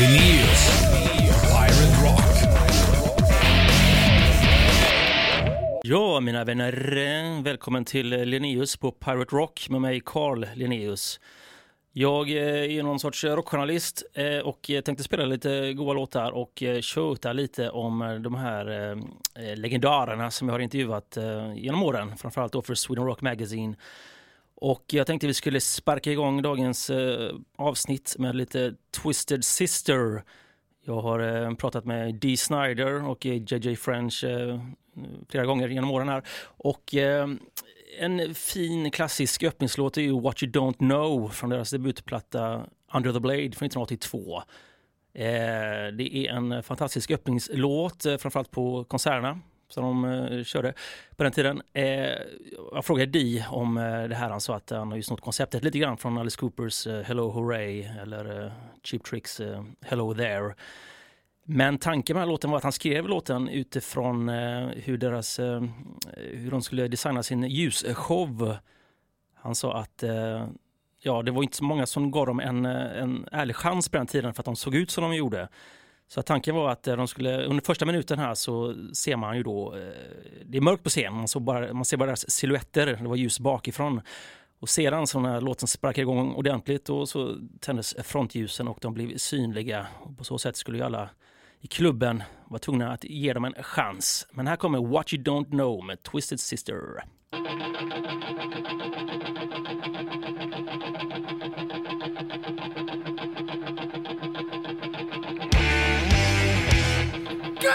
Linnaeus. Pirate Rock. Ja, mina vänner. Eh, välkommen till Linnaeus på Pirate Rock med mig, Carl Linnaeus. Jag eh, är någon sorts rockjournalist eh, och tänkte spela lite goa låtar och tjöta lite om de här legendarerna som jag har intervjuat genom åren, framförallt då för Sweden Rock Magazine. Och jag tänkte vi skulle sparka igång dagens eh, avsnitt med lite Twisted Sister. Jag har eh, pratat med Dee Snider och eh, JJ French flera gånger genom åren här. Och en fin klassisk öppningslåt är ju What You Don't Know från deras debutplatta Under the Blade från 1982. Eh, det är en fantastisk öppningslåt, eh, framförallt på konserterna som de eh, körde på den tiden. Eh, jag frågade Dee om eh, det här. Han sa att han har ju snott konceptet lite grann från Alice Coopers eh, Hello Hooray eller eh, Cheap Tricks eh, Hello There. Men tanken med den låten var att han skrev låten utifrån eh, hur, deras, eh, hur de skulle designa sin ljusshow. Han sa att eh, ja, det var inte så många som gav dem en, eh, en ärlig chans på den tiden för att de såg ut som de gjorde. Så tanken var att eh, de skulle, under första minuten här så ser man ju då, eh, det är mörkt på scen, man, bara, man ser bara deras silhuetter, det var ljus bakifrån. Och sedan så när låten sparkade igång ordentligt och så tändes frontljusen och de blev synliga. Och på så sätt skulle ju alla i klubben vara tvungna att ge dem en chans. Men här kommer What You Don't Know med Twisted Sister.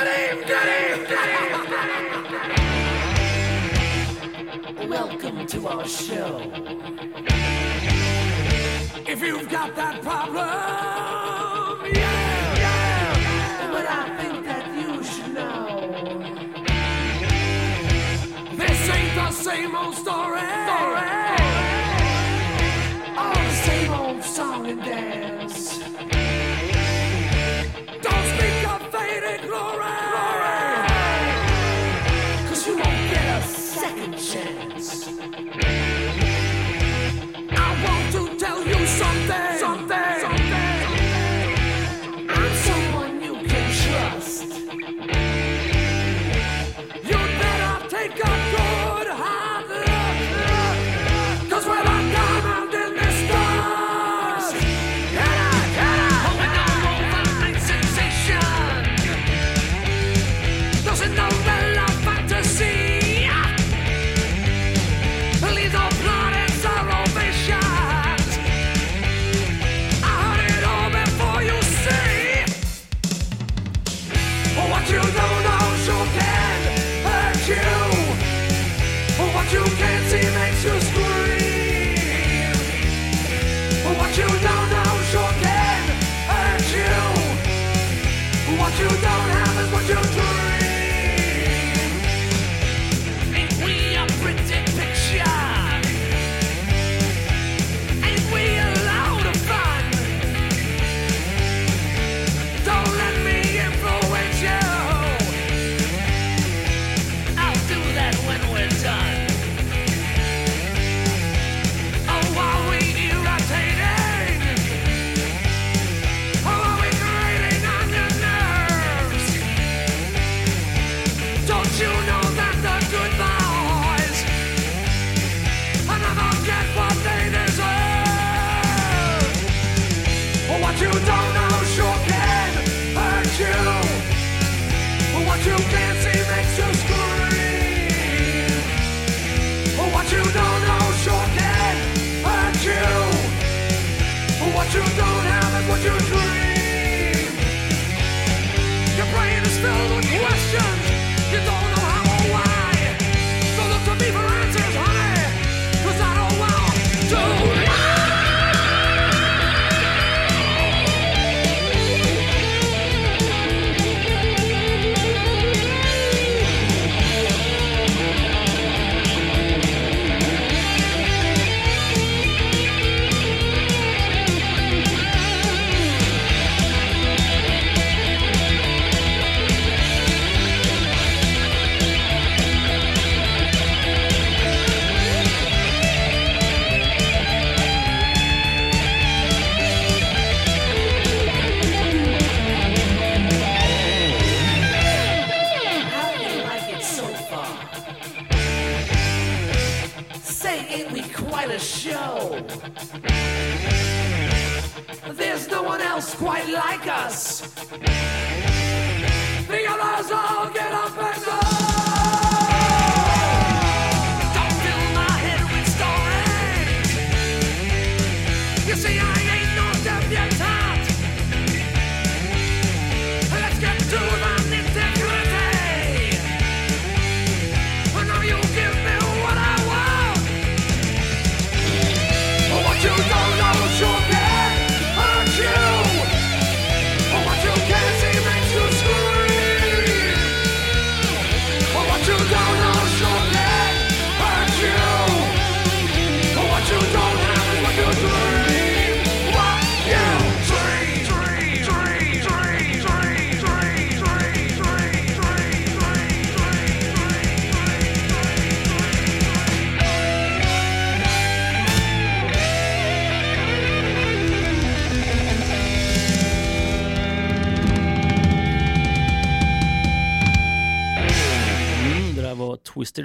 Eve, good eve. Welcome to our show. If you've got that problem, yeah, yeah. But I think that you should know. This ain't the same old story. story.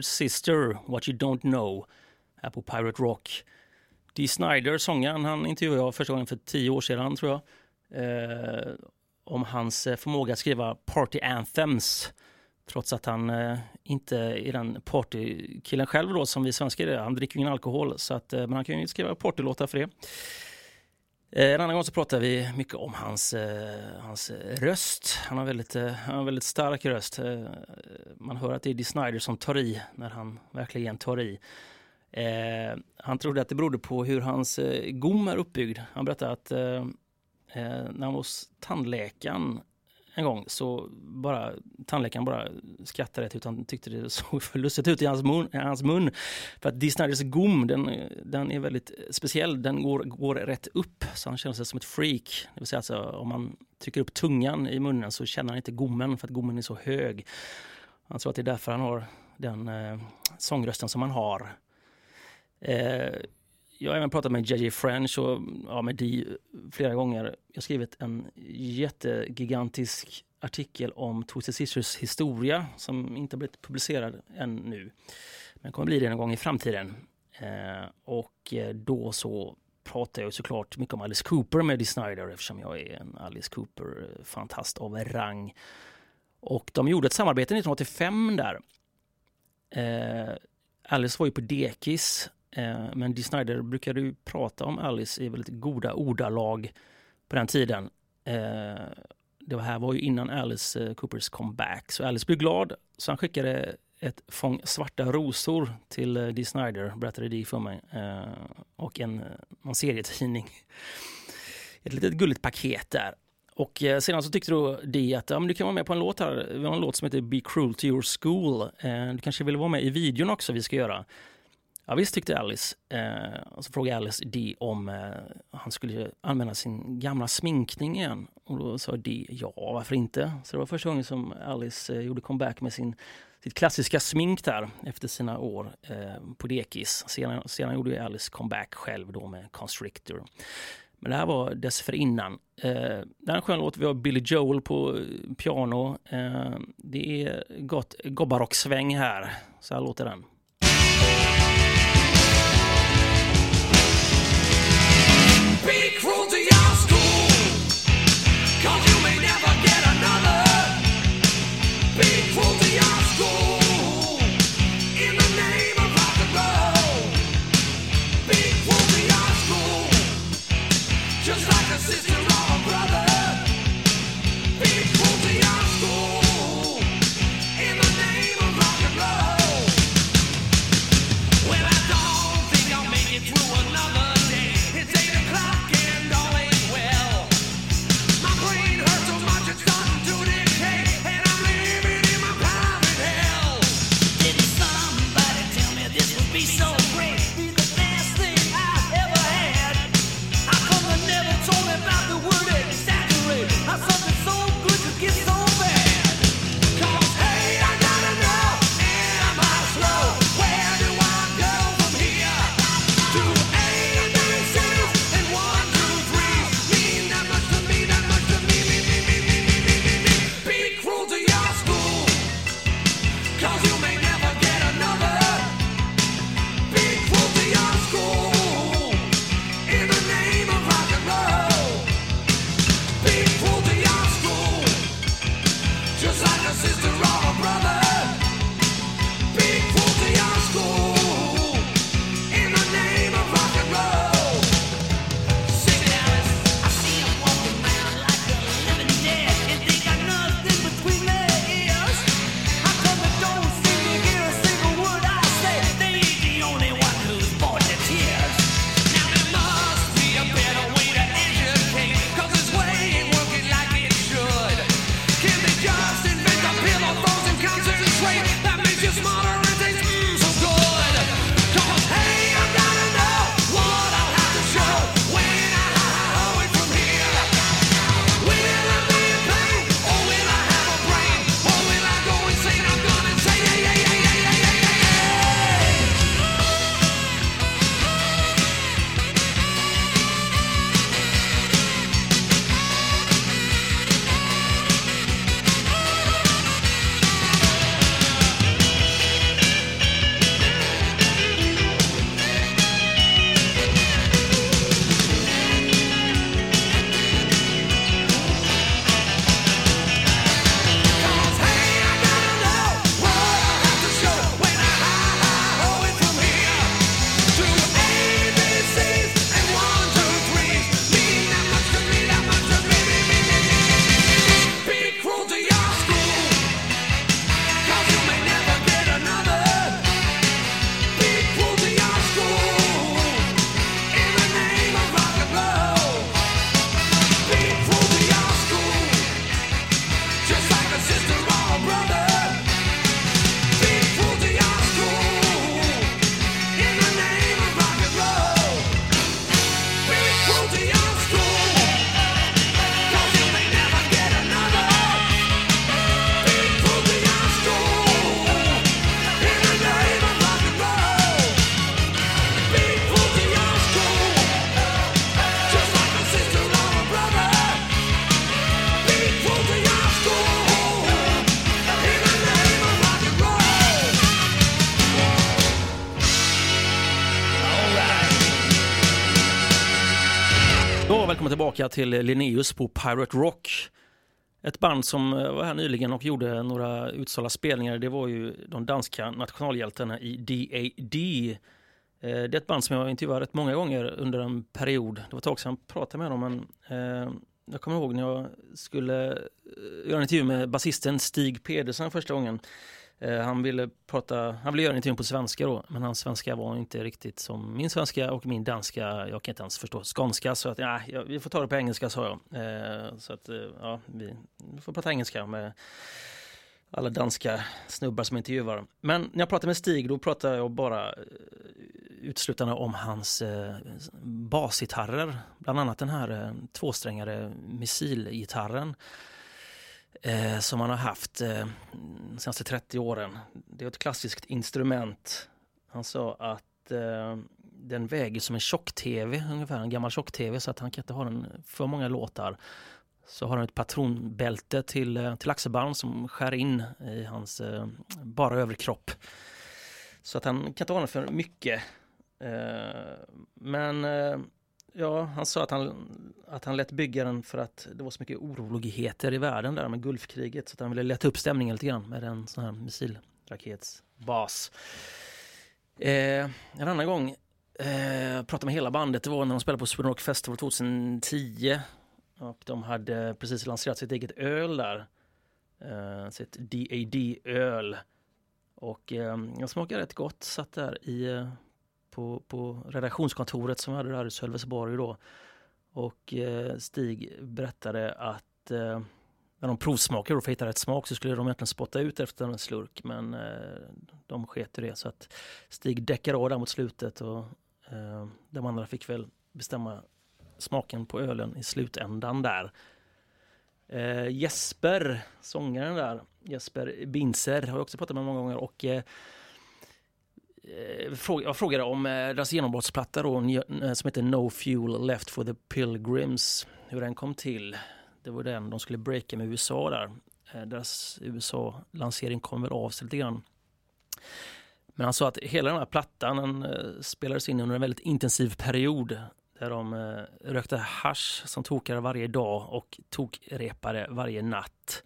Sister, What You Don't Know, här på Pirate Rock. Dee Snider, sångaren, han intervjuade jag första gången för tio år sedan tror jag. Eh, om hans eh, förmåga att skriva party anthems. Trots att han eh, inte är den partykillen själv då som vi svenskar är. Han dricker ingen alkohol så att, eh, men han kan ju skriva partylåtar för det. Eh, en annan gång så pratade vi mycket om hans, eh, hans eh, röst. Han har, väldigt, han har en väldigt stark röst. Man hör att det är Dee Snider som tar i när han verkligen tar i. Han trodde att det berodde på hur hans gom är uppbyggd. Han berättade att när han var hos tandläkaren en gång så bara tandläkaren bara skrattade rätt ut. Han tyckte det såg för lustigt ut i hans mun. i Hans mun. För att Dee Sniders gom den, den är väldigt speciell. Den går, går rätt upp så han känner sig som ett freak. Det vill säga alltså, om man trycker upp tungan i munnen så känner han inte gommen för att gommen är så hög. Han tror att det är därför han har den eh, sångrösten som han har. Eh, jag har även pratat med JJ French och ja, med Dee flera gånger. Jag har skrivit en jättegigantisk artikel om Twisted Sisters historia som inte har blivit publicerad ännu. Men kommer bli det någon gång i framtiden. Eh, och eh, då så pratar jag såklart mycket om Alice Cooper med Dee Snider eftersom jag är en Alice Cooper-fantast av rang. Och de gjorde ett samarbete 1985 där. Eh, Alice var ju på dekis Eh, Men Dee Snider brukade ju prata om Alice i väldigt goda ordalag på den tiden. Eh, Det här var ju innan Alice eh, Coopers comeback. Så Alice blev glad så han skickade ett fång svarta rosor till eh, Dee Snider, berättade Dee för mig. Eh, Och en, eh, någon serietidning. Ett litet gulligt paket där. Och eh, sedan så tyckte då Dee att ja, men du kan vara med på en låt här. Vi har en låt som heter Be Cruel to Your School. Eh, Du kanske vill vara med i videon också vi ska göra. Ja visst tyckte Alice. Eh, och så frågade Alice D om eh, han skulle använda sin gamla sminkning igen. Och då sa D ja, varför inte? Så det var första gången som Alice eh, gjorde comeback med sin, sitt klassiska smink där efter sina år eh, på dekis. Sedan, sedan gjorde ju Alice comeback själv då med Constrictor. Men det här var dessförinnan. Eh, det här är en skön låt. Vi har Billy Joel på eh, piano. Eh, det är gott gobbarocksväng här. Så här låter den. Be cruel Ja, välkommen tillbaka till Linnaeus på Pirate Rock. Ett band som eh, var här nyligen och gjorde några utsålda spelningar. Det var ju de danska nationalhjältarna i DAD. Eh, det är ett band som jag intervjuade rätt många gånger under en period. Det var ett tag sedan jag pratade med dem, men eh, jag kommer ihåg när jag skulle göra en intervju med basisten Stig Pedersen första gången. Eh, han ville, prata, han ville göra intervjun på svenska då, men hans svenska var inte riktigt som min svenska och min danska, jag kan inte ens förstå skånska, så att nej, vi får ta det på engelska sa jag. Eh, så att eh, ja, vi får prata engelska med alla danska snubbar som intervjuar. Men när jag pratar med Stig då pratar jag bara uteslutande om hans eh, basgitarrer. Bland annat den här eh, tvåsträngade missilgitarren eh, som han har haft eh, de senaste 30 åren. Det är ett klassiskt instrument. Han sa att eh, den väger som en tjock-tv, ungefär en gammal tjock-tv så att han kan inte ha den för många låtar. Så har han ett patronbälte till, eh, till axelband som skär in i hans eh, bara överkropp. Så att han kan inte ha den för mycket. Eh, men eh, ja, han sa att han, att han lät bygga den för att det var så mycket oroligheter i världen där med Gulfkriget. Så att han ville lätta upp stämningen lite grann med en sån här missilraketsbas. Eh, en annan gång eh, pratade med hela bandet, det var när de spelade på Sweden Rock Festival 2010. Och de hade precis lanserat sitt eget öl där. Eh, sitt DAD-öl. Och eh, jag smakade rätt gott, satt där i, eh, på, på redaktionskontoret som vi hade där i Sölvesborg då. Och eh, Stig berättade att eh, när de provsmakade för att hitta rätt smak så skulle de egentligen spotta ut efter en slurk men eh, de sket i det så att Stig däckade av där mot slutet och eh, de andra fick väl bestämma smaken på ölen i slutändan där. Eh, Jesper, sångaren där, Jesper Binzer har jag också pratat med många gånger och eh, Eh, jag frågade om eh, deras genombrottsplatta då, eh, som heter No Fuel Left for the Pilgrims, hur den kom till. Det var den de skulle breaka med USA där. Deras USA-lansering kom väl av sig lite grann. Men han sa att hela den här plattan den, spelades in under en väldigt intensiv period där de rökte hash som tokade varje dag och tokrepade varje natt.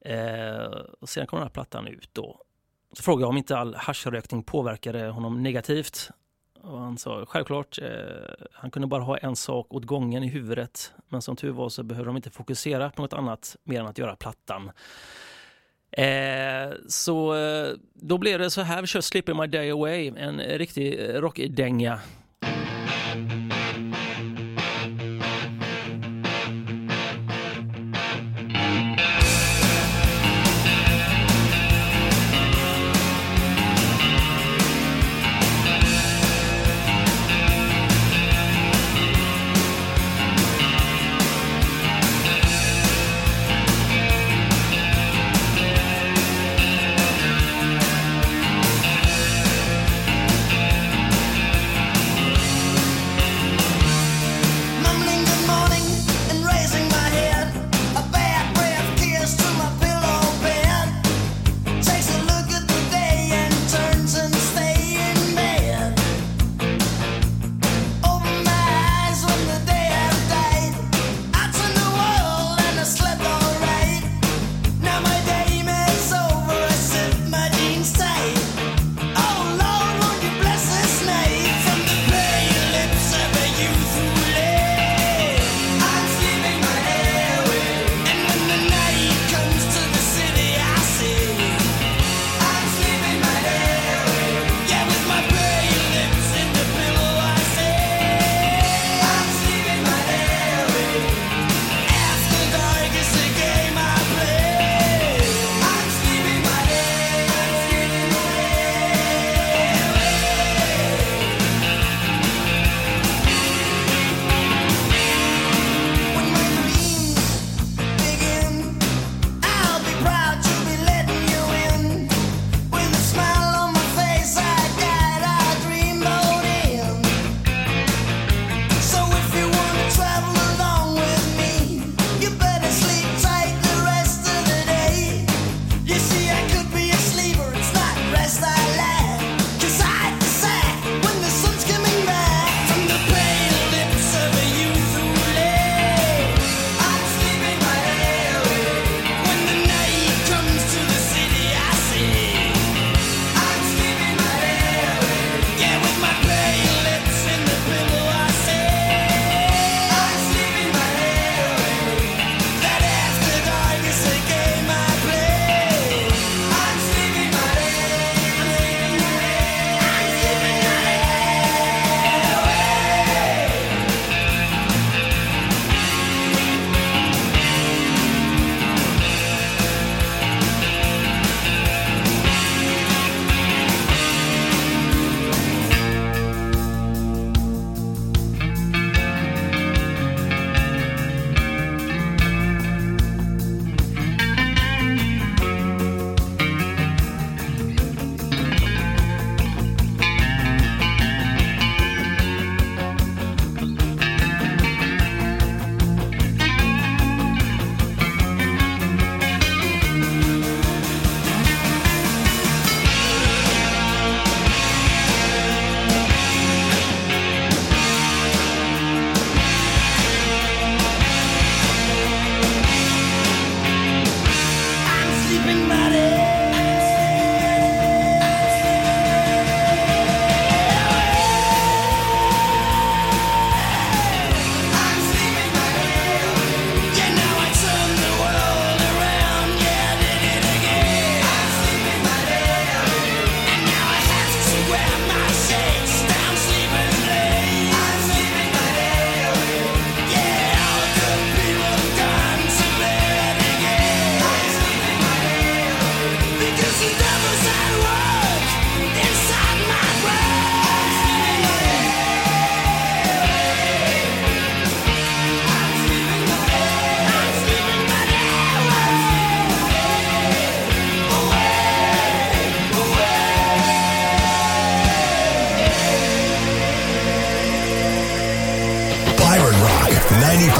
Eh, och sedan kom den här plattan ut då. Så frågade jag om inte all haschrökning påverkade honom negativt. Och han sa självklart, eh, han kunde bara ha en sak åt gången i huvudet. Men som tur var så behövde de inte fokusera på något annat mer än att göra plattan. Eh, så eh, då blev det så här, vi kör Slipping My Day Away, en riktig rockdänga.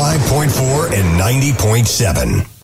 95.4 and 90.7.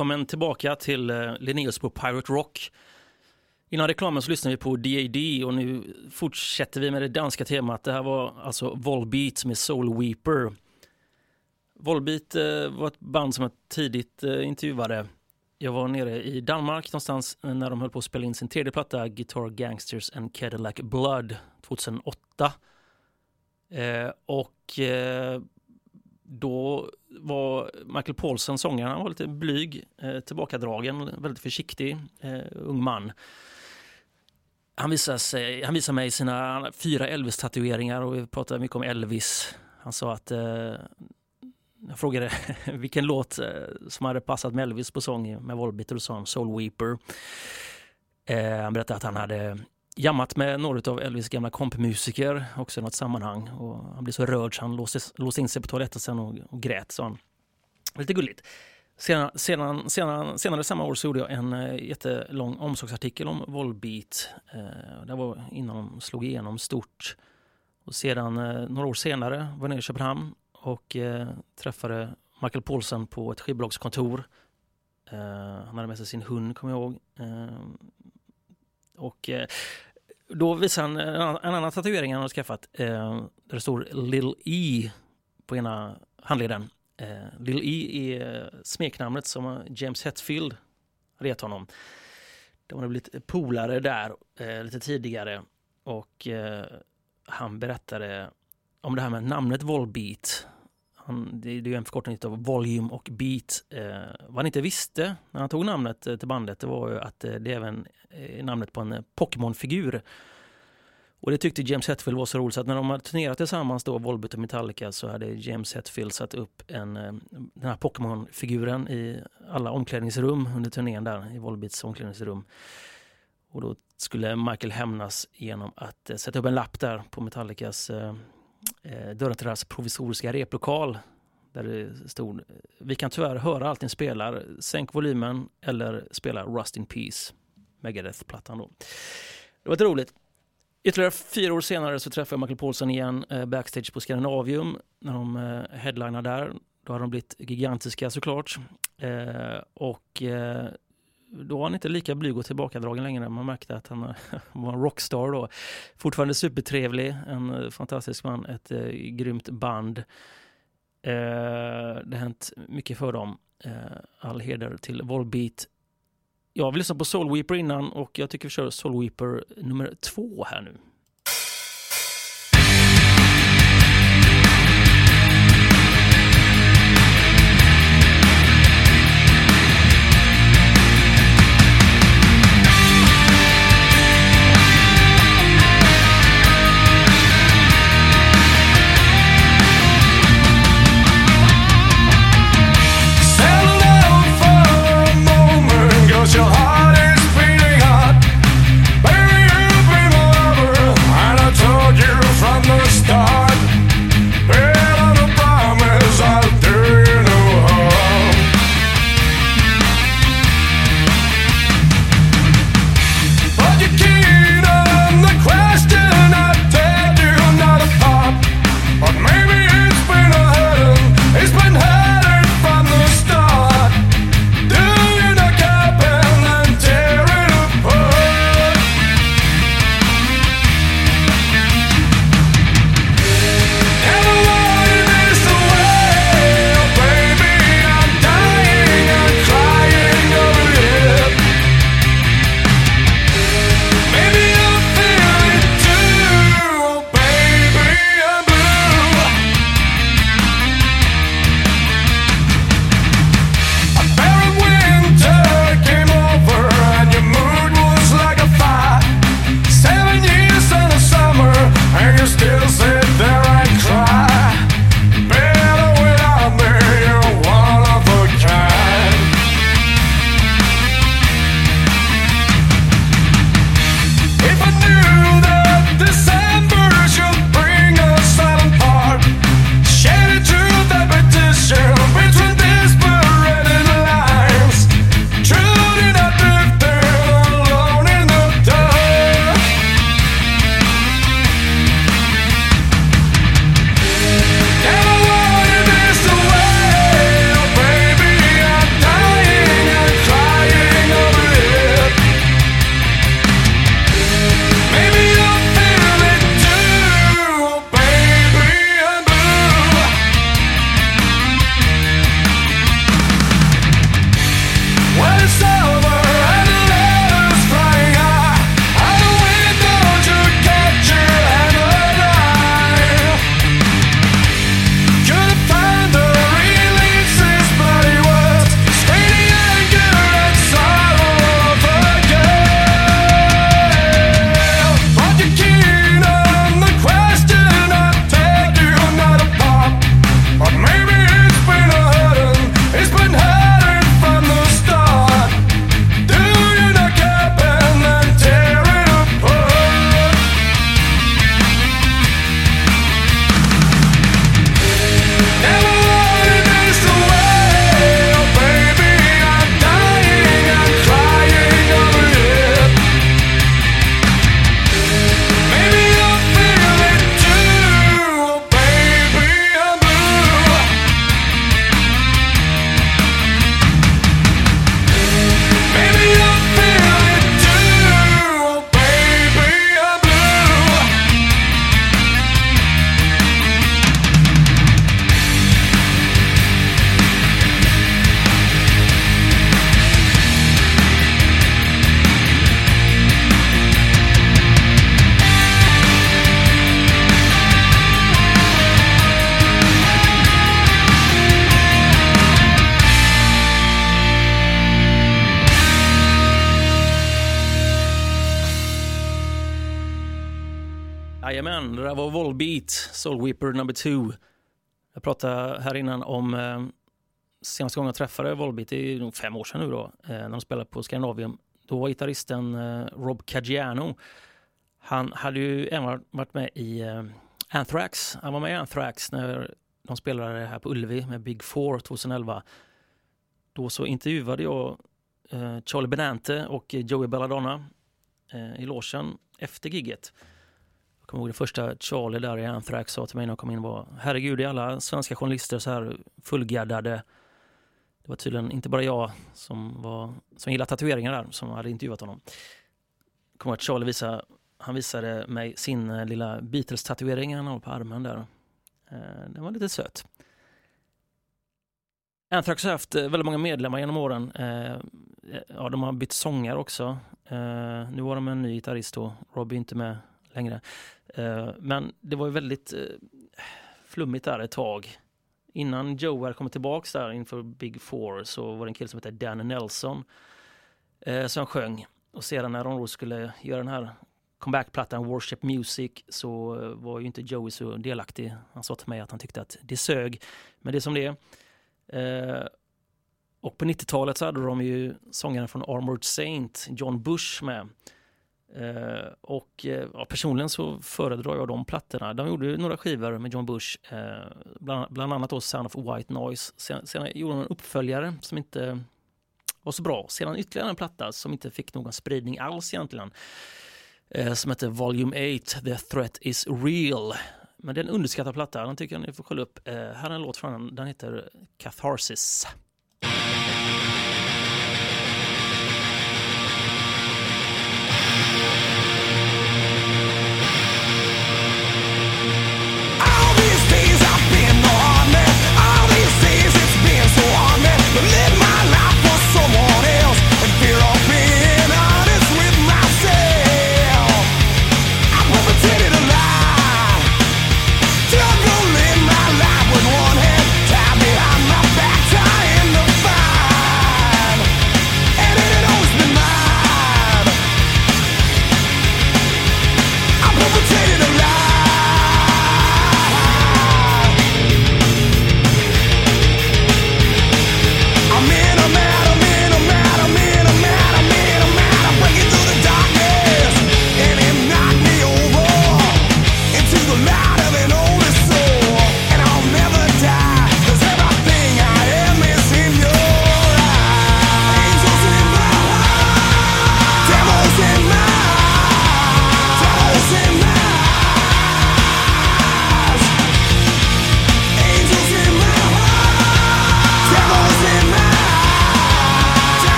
Välkommen tillbaka till eh, Linneus på Pirate Rock. Innan reklamen så lyssnade vi på D.A.D. och nu fortsätter vi med det danska temat. Det här var alltså Volbeat med Soul Weeper. Volbeat eh, var ett band som jag tidigt eh, intervjuade. Jag var nere i Danmark någonstans när de höll på att spela in sin tredje platta Guitar Gangsters and Cadillac Blood 2008. Eh, och eh, då var Michael Paulsen, sångaren, han var lite blyg, eh, tillbakadragen, väldigt försiktig eh, ung man. Han visade, sig, han visade mig sina fyra Elvis-tatueringar och vi pratade mycket om Elvis. Han sa att eh, jag frågade vilken låt eh, som hade passat med Elvis på sång med Volbeat och då sa han Soul Weeper. Eh, han berättade att han hade jammat med några av Elvis gamla kompmusiker också i något sammanhang. Och han blev så rörd så han låste, låste in sig på toaletten sen och, och grät, sa han. Lite gulligt. Sedan, sedan, sedan, senare samma år så gjorde jag en eh, jättelång omsorgsartikel om Volbeat. Eh, det var innan de slog igenom stort. Och sedan eh, några år senare var jag nere i Köpenhamn och eh, träffade Michael Paulsen på ett skivbolagskontor. Eh, han hade med sig sin hund, kommer jag ihåg. Eh, och eh, då visar han en annan, tatuering han har skaffat. Eh, där det står Lil E på ena handleden. Eh, Lil E är smeknamnet som James Hetfield hade gett honom. De hade blivit polare där lite tidigare och han berättade om det här med namnet Volbeat. Han, det, är ju en förkortning av Volume och Beat. Eh, vad han inte visste när han tog namnet eh, till bandet det var ju att eh, det även är namnet på en Pokémon-figur. Och det tyckte James Hetfield var så roligt så att när de hade turnerat tillsammans då, Volbeat och Metallica, så hade James Hetfield satt upp en, den här Pokémon-figuren i alla omklädningsrum under turnén där, i Volbeats omklädningsrum. Och då skulle Michael hämnas genom att sätta upp en lapp där på Metallicas eh, dörren till deras provisoriska replokal. Där det stod Vi kan tyvärr höra allt ni spelar. Sänk volymen eller spela Rust in Peace. Megadeth-plattan då. Det var lite roligt. Ytterligare fyra år senare så träffade jag Michael Paulson igen eh, backstage på Scandinavium när de eh, headlinar där. Då har de blivit gigantiska såklart. Eh, och eh, då var han inte lika blyg och tillbakadragen längre. Man märkte att han var en rockstar då. Fortfarande supertrevlig, en eh, fantastisk man, ett eh, grymt band. Eh, det har hänt mycket för dem. Eh, all heder till Volbeat. Jag vill lyssna på Soul Weeper innan och jag tycker vi kör Soul Weeper nummer två här nu. Soul number two. Jag pratade här innan om eh, senaste gången jag träffade Volbeat, det är nog fem år sedan nu då, eh, när de spelade på Scandinavium. Då var gitarristen eh, Rob Caggiano. Han hade ju även varit med i eh, Anthrax. Han var med i Anthrax när de spelade här på Ullevi med Big Four 2011. Då så intervjuade jag eh, Charlie Benante och Joey Belladonna eh, i logen efter gigget. Jag kommer ihåg det första Charlie där i Anthrax sa till mig när jag kom in var Herregud, är alla svenska journalister så här fullgaddade? Det var tydligen inte bara jag som, var, som gillade tatueringar där som hade intervjuat honom. Jag kommer ihåg att Charlie visade, han visade mig sin eh, lilla Beatles-tatuering han har på armen där. Eh, den var lite söt. Anthrax har haft eh, väldigt många medlemmar genom åren. Ja, de har bytt sångare också. Nu var de en ny gitarrist då. Robbie är inte med längre. Eh, men det var ju väldigt eh, flummigt där ett tag. Innan Joe hade kommit tillbaks där inför Big Four så var det en kille som hette Dan Nelson eh, som sjöng. Och sedan när de då skulle göra den här comebackplattan Worship Music så var ju inte Joey så delaktig. Han sa till mig att han tyckte att det sög. Men det är som det är. Eh, och på 90-talet så hade de ju sångaren från Armored Saint, John Bush med. Eh, och eh, ja, personligen så föredrar jag de plattorna. De gjorde några skivor med John Bush, eh, bland, bland annat då Sound of White Noise. Sen, sen gjorde de en uppföljare som inte var så bra. Sedan ytterligare en platta som inte fick någon spridning alls egentligen. Eh, som heter Volume 8, The Threat Is Real. Men det är en underskattad platta, den tycker jag ni får kolla upp. Eh, här är en låt från den, den heter Catharsis.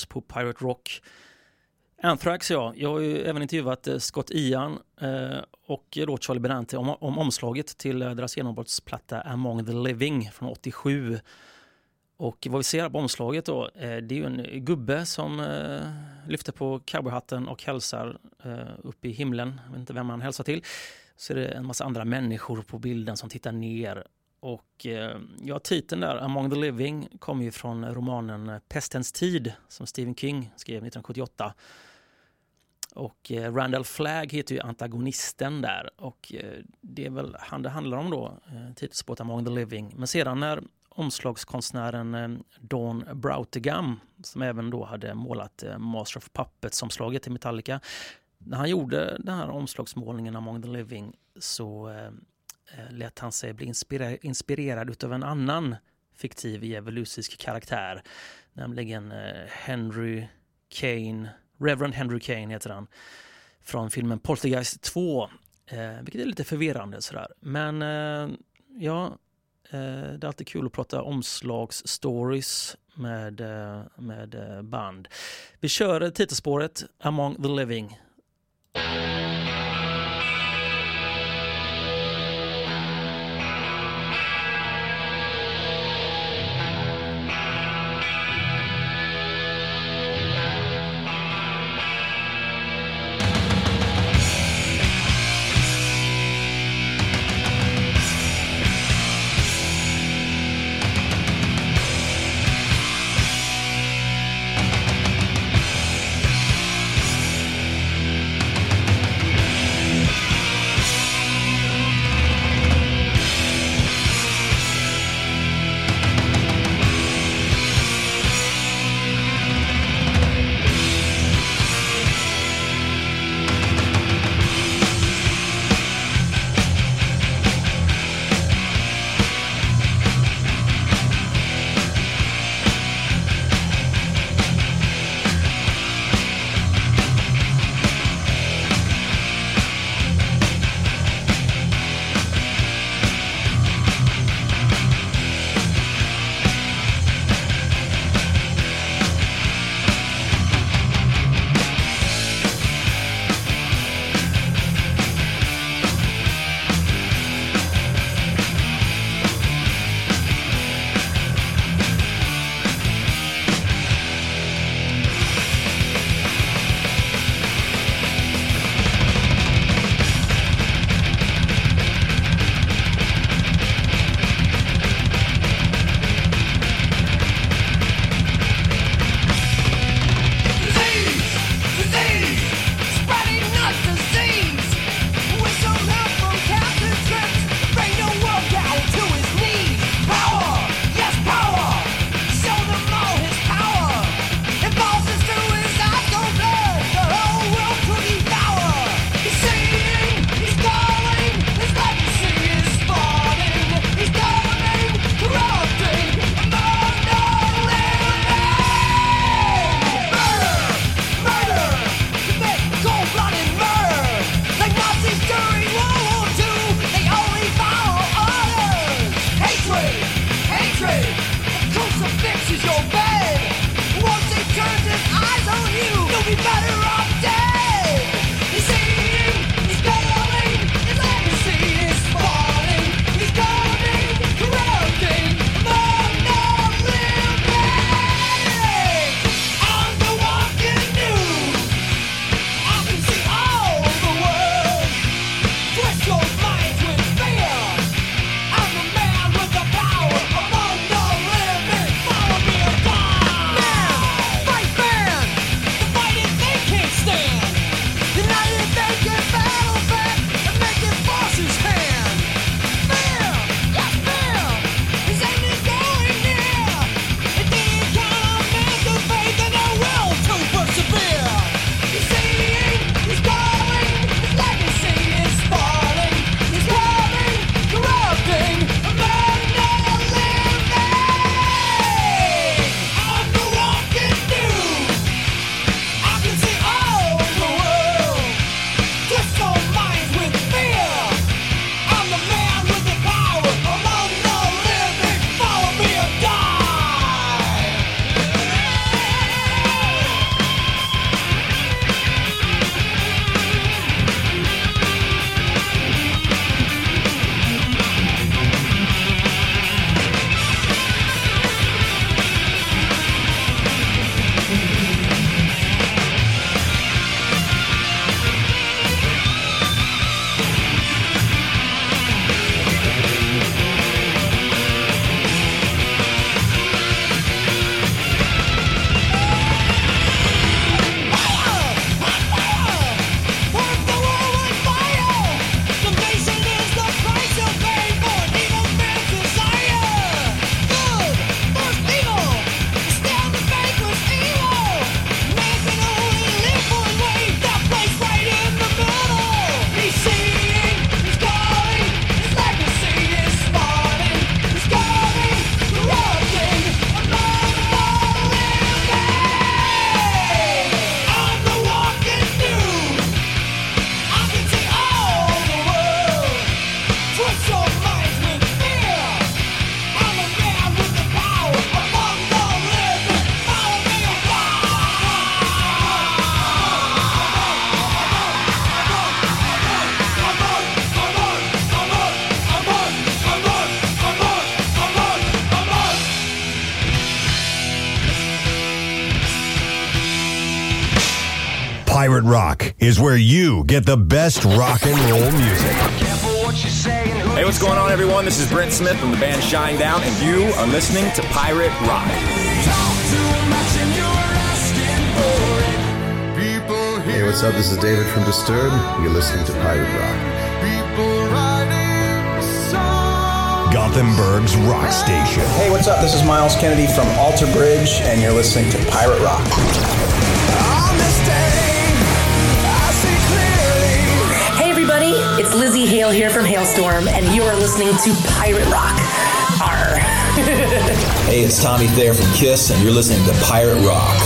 Till på Pirate Rock. Anthrax ja, jag har ju även intervjuat eh, Scott Ian eh, och då Charlie Benante om, om omslaget till eh, deras genombrottsplatta Among the Living från 87. Och vad vi ser på omslaget då, det är ju en gubbe som lyfter på cowboyhatten och hälsar upp i himlen. Jag vet inte vem han hälsar till. Så är det en massa andra människor på bilden som tittar ner. Och eh, ja, titeln där, Among the Living, kommer ju från romanen Pestens tid som Stephen King skrev 1978. Och eh, Randall Flagg heter ju antagonisten där och eh, det är väl han det handlar om då, eh, titelspåret Among the Living. Men sedan när omslagskonstnären eh, Dawn Brautigam, som även då hade målat eh, Master of Puppets-omslaget till Metallica, när han gjorde den här omslagsmålningen Among the Living så eh, Eh, lät han sig bli inspirerad, inspirerad utav en annan fiktiv djävulusisk karaktär, nämligen eh, Henry Kane, Reverend Henry Kane heter han, från filmen Poltergeist 2, eh, vilket är lite förvirrande sådär. Men ja, det är alltid kul att prata omslagsstories med, med band. Vi kör titelspåret Among the Living Rock is where you get the best rock and roll music. Hey, what's going on, everyone? This is Brent Smith from the band Shinedown, and you are listening to Pirate Rock. Hey, what's up? This is David from Disturbed. You're listening to Pirate Rock. Gothenburg's rock station. Hey, what's up? This is Miles Kennedy from Alter Bridge, and you're listening to Pirate Rock. It's Lizzie Hale here from Hailstorm, and you are listening to Pirate Rock. Arr. Hey, it's Tommy Thayer from Kiss, and you're listening to Pirate Rock.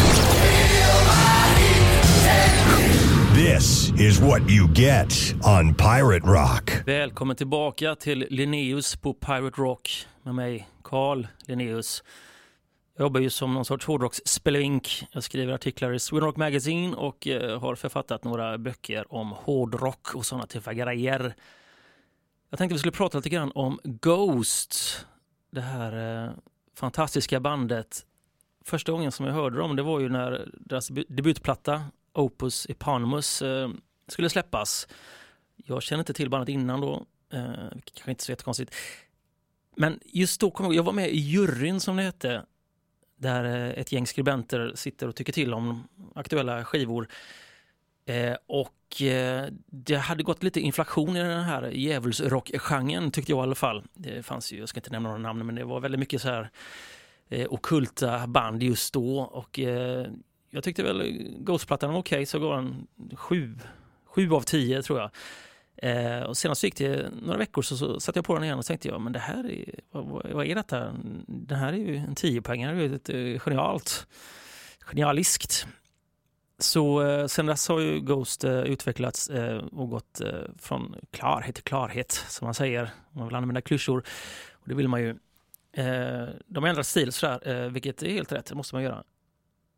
This is what you get on Pirate Rock. Välkommen tillbaka till Linneus på Pirate Rock med mig, Carl Linneus. Jag jobbar ju som någon sorts hårdrocksspelvink. Jag skriver artiklar i Sweden Rock Magazine och eh, har författat några böcker om hårdrock och sådana tuffa grejer. Jag tänkte vi skulle prata lite grann om Ghost, det här eh, fantastiska bandet. Första gången som jag hörde dem det var ju när deras debutplatta Opus Eponymous eh, skulle släppas. Jag kände inte till bandet innan då, eh, kanske inte så jättekonstigt. Men just då kom jag, jag var med i juryn som det hette, där eh, ett gäng skribenter sitter och tycker till om aktuella skivor. Eh, och eh, det hade gått lite inflation i den här djävulsrockgenren, tyckte jag i alla fall. Det fanns ju, jag ska inte nämna några namn, men det var väldigt mycket så här eh, okulta band just då och eh, jag tyckte väl Ghostplattan var okej så gav den sju, sju av tio tror jag. Eh, och senast gick det några veckor så, så satte jag på den igen och tänkte jag, men det här är, vad, vad- är detta? Det här är ju en tiopoängare, det är ju ett eh, genialt, genialiskt. Så eh, sen dess har ju Ghost eh, utvecklats eh, och gått eh, från klarhet till klarhet, som man säger. om Man vill använda klyschor. Och det vill man ju. Eh, de har ändrat stil sådär, eh, vilket är helt rätt, det måste man göra.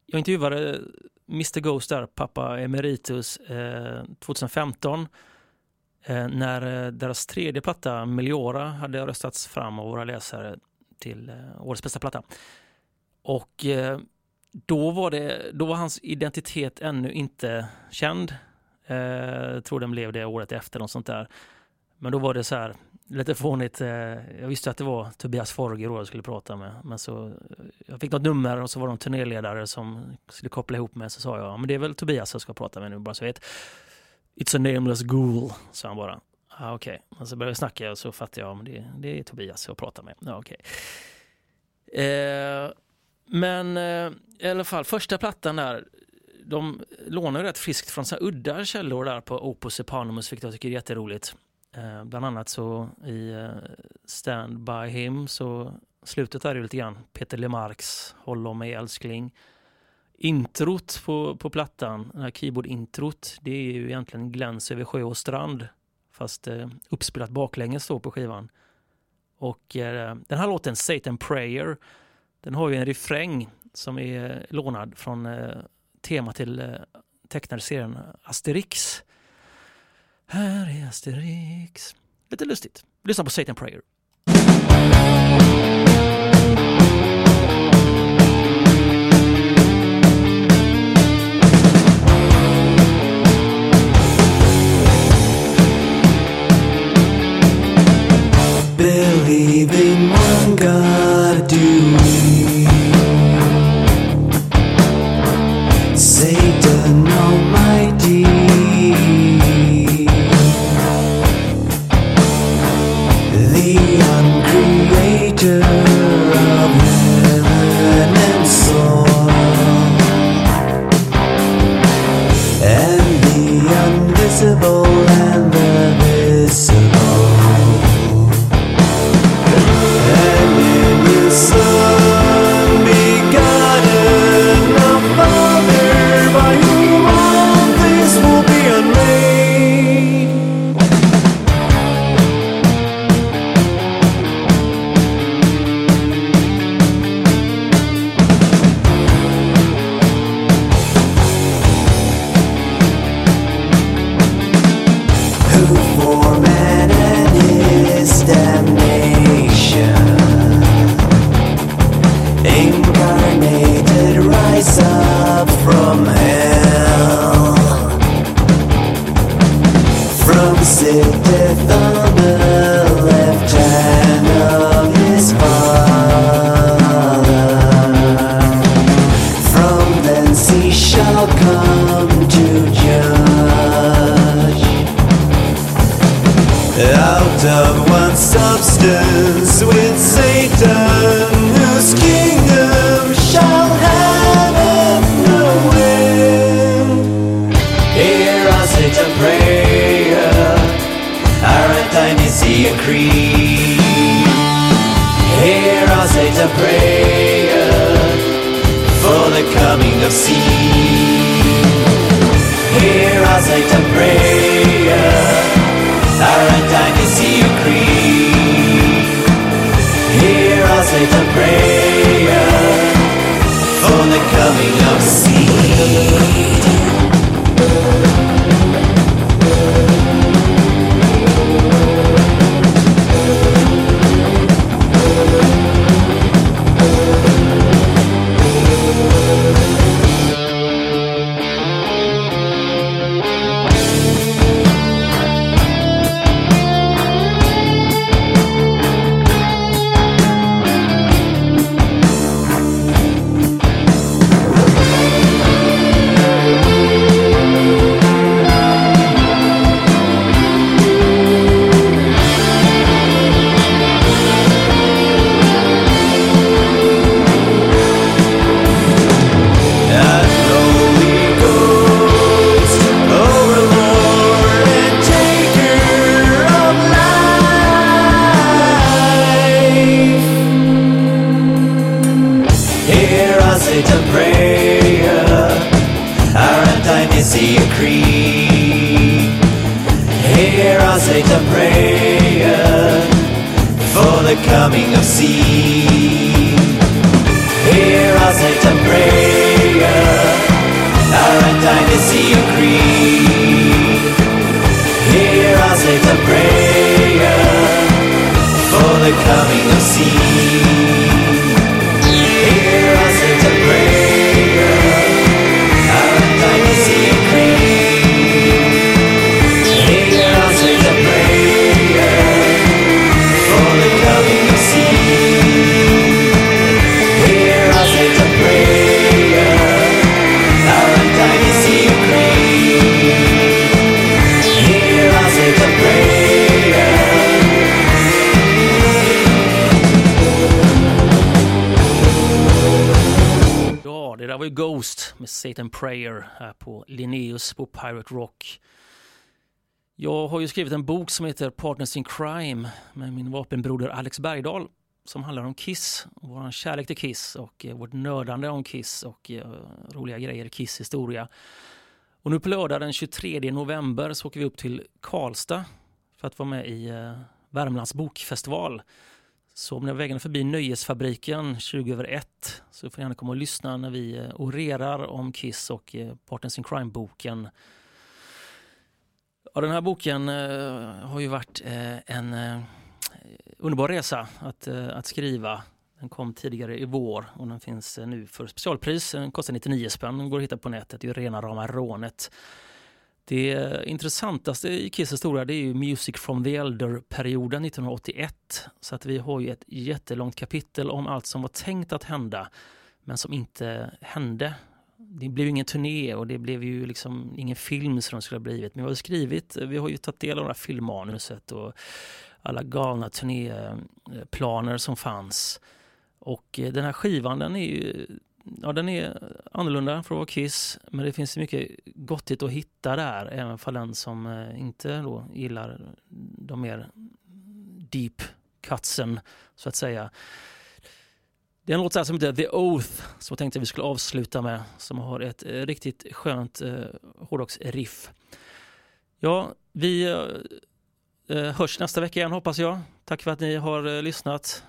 Jag intervjuade eh, Mr Ghost där, pappa Emeritus, eh, 2015 Eh, när eh, deras tredje platta, Meliora, hade röstats fram av våra läsare till eh, årets bästa platta. Och då var, det, då var hans identitet ännu inte känd. Eh, jag tror den blev det året efter, något sånt där. Men då var det så här, lite fånigt. Eh, jag visste att det var Tobias Forge jag skulle prata med. Men så, jag fick något nummer och så var de turnéledare som skulle koppla ihop mig. Så sa jag, men det är väl Tobias jag ska prata med nu, bara så jag vet. It's a nameless ghoul, sa han bara. Ah, Okej, och så började vi snacka och så fattade jag, om det, det är Tobias jag pratar med. Ah, okay. Eh, men eh, i alla fall, första plattan där, de lånar rätt friskt från så här udda källor där på Opus Eponymus, vilket jag tycker är jätteroligt. Eh, bland annat så i eh, Stand By Him så slutet är ju lite grann Peter Lemarks Håll om mig älskling. Introt på, på plattan, det här keyboard-introt, det är ju egentligen Gläns över sjö och strand fast eh, uppspelat baklänges då på skivan. Och eh, den här låten, Satan Prayer, den har ju en refräng som är lånad från eh, tema till eh, tecknade serien Asterix. Här är Asterix. Lite lustigt. Lyssna på Satan Prayer. Believe in I say a prayer, aren't I missy creed? Here I say a prayer for the coming of seed. Here I say a prayer, aren't I missy creed? Here I say a prayer for the coming of seed. Prayer här på Linnaeus på Pirate Rock. Jag har ju skrivit en bok som heter Partners in Crime med min vapenbroder Alex Bergdahl som handlar om Kiss, vår kärlek till Kiss och eh, vårt nördande om Kiss och eh, roliga grejer i Kiss historia. Och nu på lördag den 23 november så åker vi upp till Karlstad för att vara med i eh, Värmlands bokfestival. Så om ni har vägarna förbi Nöjesfabriken 20 över 1 så får ni gärna komma och lyssna när vi eh, orerar om Kiss och eh, Partners in Crime-boken. Ja, den här boken eh, har ju varit en underbar resa att, att skriva. Den kom tidigare i vår och den finns nu för specialpris. Den kostar 99 spänn. och går att hitta på nätet. Det är ju rena rama rånet. Det intressantaste i Kiss historia det är ju Music from the Elder-perioden 1981. Så att vi har ju ett jättelångt kapitel om allt som var tänkt att hända men som inte hände. Det blev ju ingen turné och det blev ju liksom ingen film som det skulle ha blivit. Men vi har ju skrivit, vi har ju tagit del av det här filmmanuset och alla galna turnéplaner som fanns. Och eh, den här skivan den är ju ja, den är annorlunda för att vara Kiss, men det finns mycket gottigt att hitta där, även för den som eh, inte då gillar de mer deep cutsen, så att säga. Det är en låt som heter The Oath, som jag tänkte vi skulle avsluta med, som har ett eh, riktigt skönt eh, hårdrocksriff. Ja, vi eh, eh, hörs nästa vecka igen hoppas jag. Tack för att ni har eh, lyssnat.